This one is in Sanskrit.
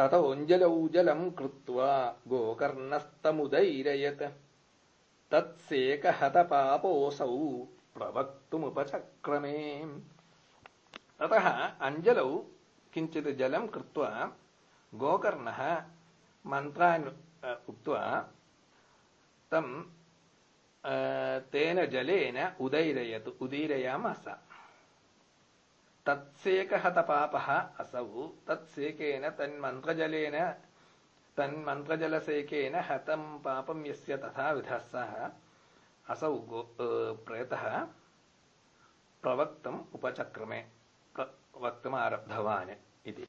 ततोऽञ्जलौ जलम् कृत्वा गोकर्णस्तमुदैरयत् तत्सेकहतपापोऽसौ प्रवक्तुमुपचक्रमे। ततः अञ्जलौ किञ्चित् जलम् कृत्वा गोकर्णः मन्त्रान् उक्त्वा तम् तेन जलेन उदैरयत् उदीरयामास तत्सेकहतपापः असौ। तत्सेकेन तन्मन्त्रजलेन, तन्मन्त्रजलसेकेन हतं पापं यस्य तथा विधः सः असौ प्रेतः प्रवक्तम् उपचक्रमे वक्तुम् आरब्धवान्